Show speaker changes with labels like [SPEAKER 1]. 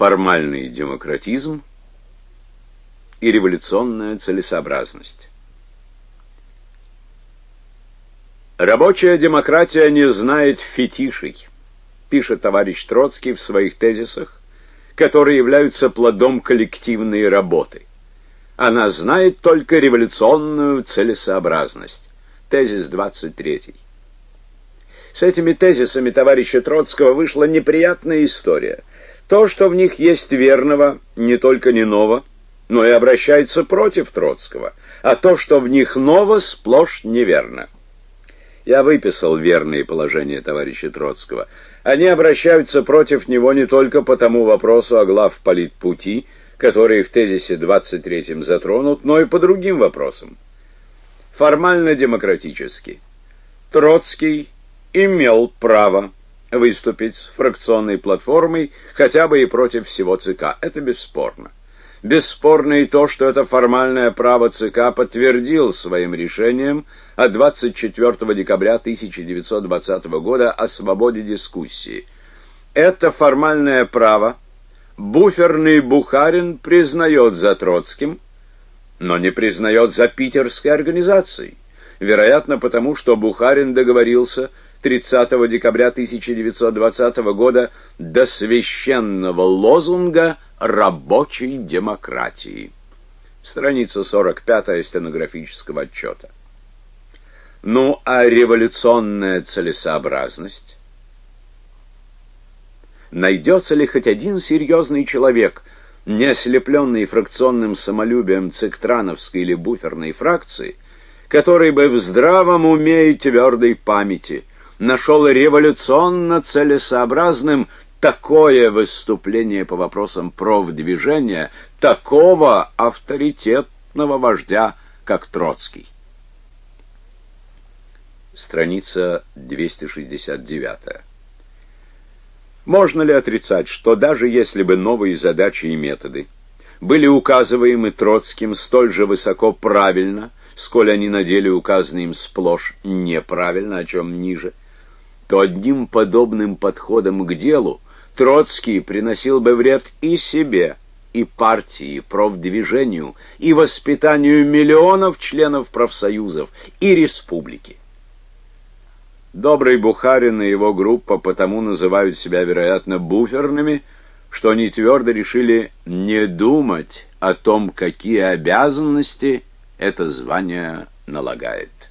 [SPEAKER 1] формальный демократизм и революционная целесообразность. Рабочая демократия не знает фетишей, пишет товарищ Троцкий в своих тезисах, которые являются плодом коллективной работы. Она знает только революционную целесообразность. Тезис 23. С этими тезисами товарища Троцкого вышла неприятная история. То, что в них есть верного, не только не ново, но и обращается против Троцкого, а то, что в них ново, сплошь неверно. Я выписал верные положения товарища Троцкого. Они обращаются против него не только по тому вопросу о главполитпути, который в тезисе 23 затронут, но и по другим вопросам. Формально демократически. Троцкий имел право выступить с фракционной платформой хотя бы и против всего ЦК. Это бесспорно. Бесспорно и то, что это формальное право ЦК подтвердил своим решением от 24 декабря 1920 года о свободе дискуссии. Это формальное право буферный Бухарин признает за Троцким, но не признает за питерской организацией. Вероятно, потому что Бухарин договорился 30 декабря 1920 года до священного лозунга рабочей демократии. Страница 45 стенографического отчета. Ну, а революционная целесообразность? Найдется ли хоть один серьезный человек, не ослепленный фракционным самолюбием циктрановской или буферной фракции, который бы в здравом уме и твердой памяти нашел революционно целесообразным такое выступление по вопросам профдвижения такого авторитетного вождя, как Троцкий. Страница 269. Можно ли отрицать, что даже если бы новые задачи и методы были указываемы Троцким столь же высоко правильно, сколь они на деле указаны им сплошь неправильно, о чем ниже, то одним подобным подходом к делу Троцкий приносил бы вред и себе, и партии, и профдвижению, и воспитанию миллионов членов профсоюзов, и республики. Добрый Бухарин и его группа потому называют себя, вероятно, буферными, что они твердо решили не думать о том, какие обязанности это звание налагает.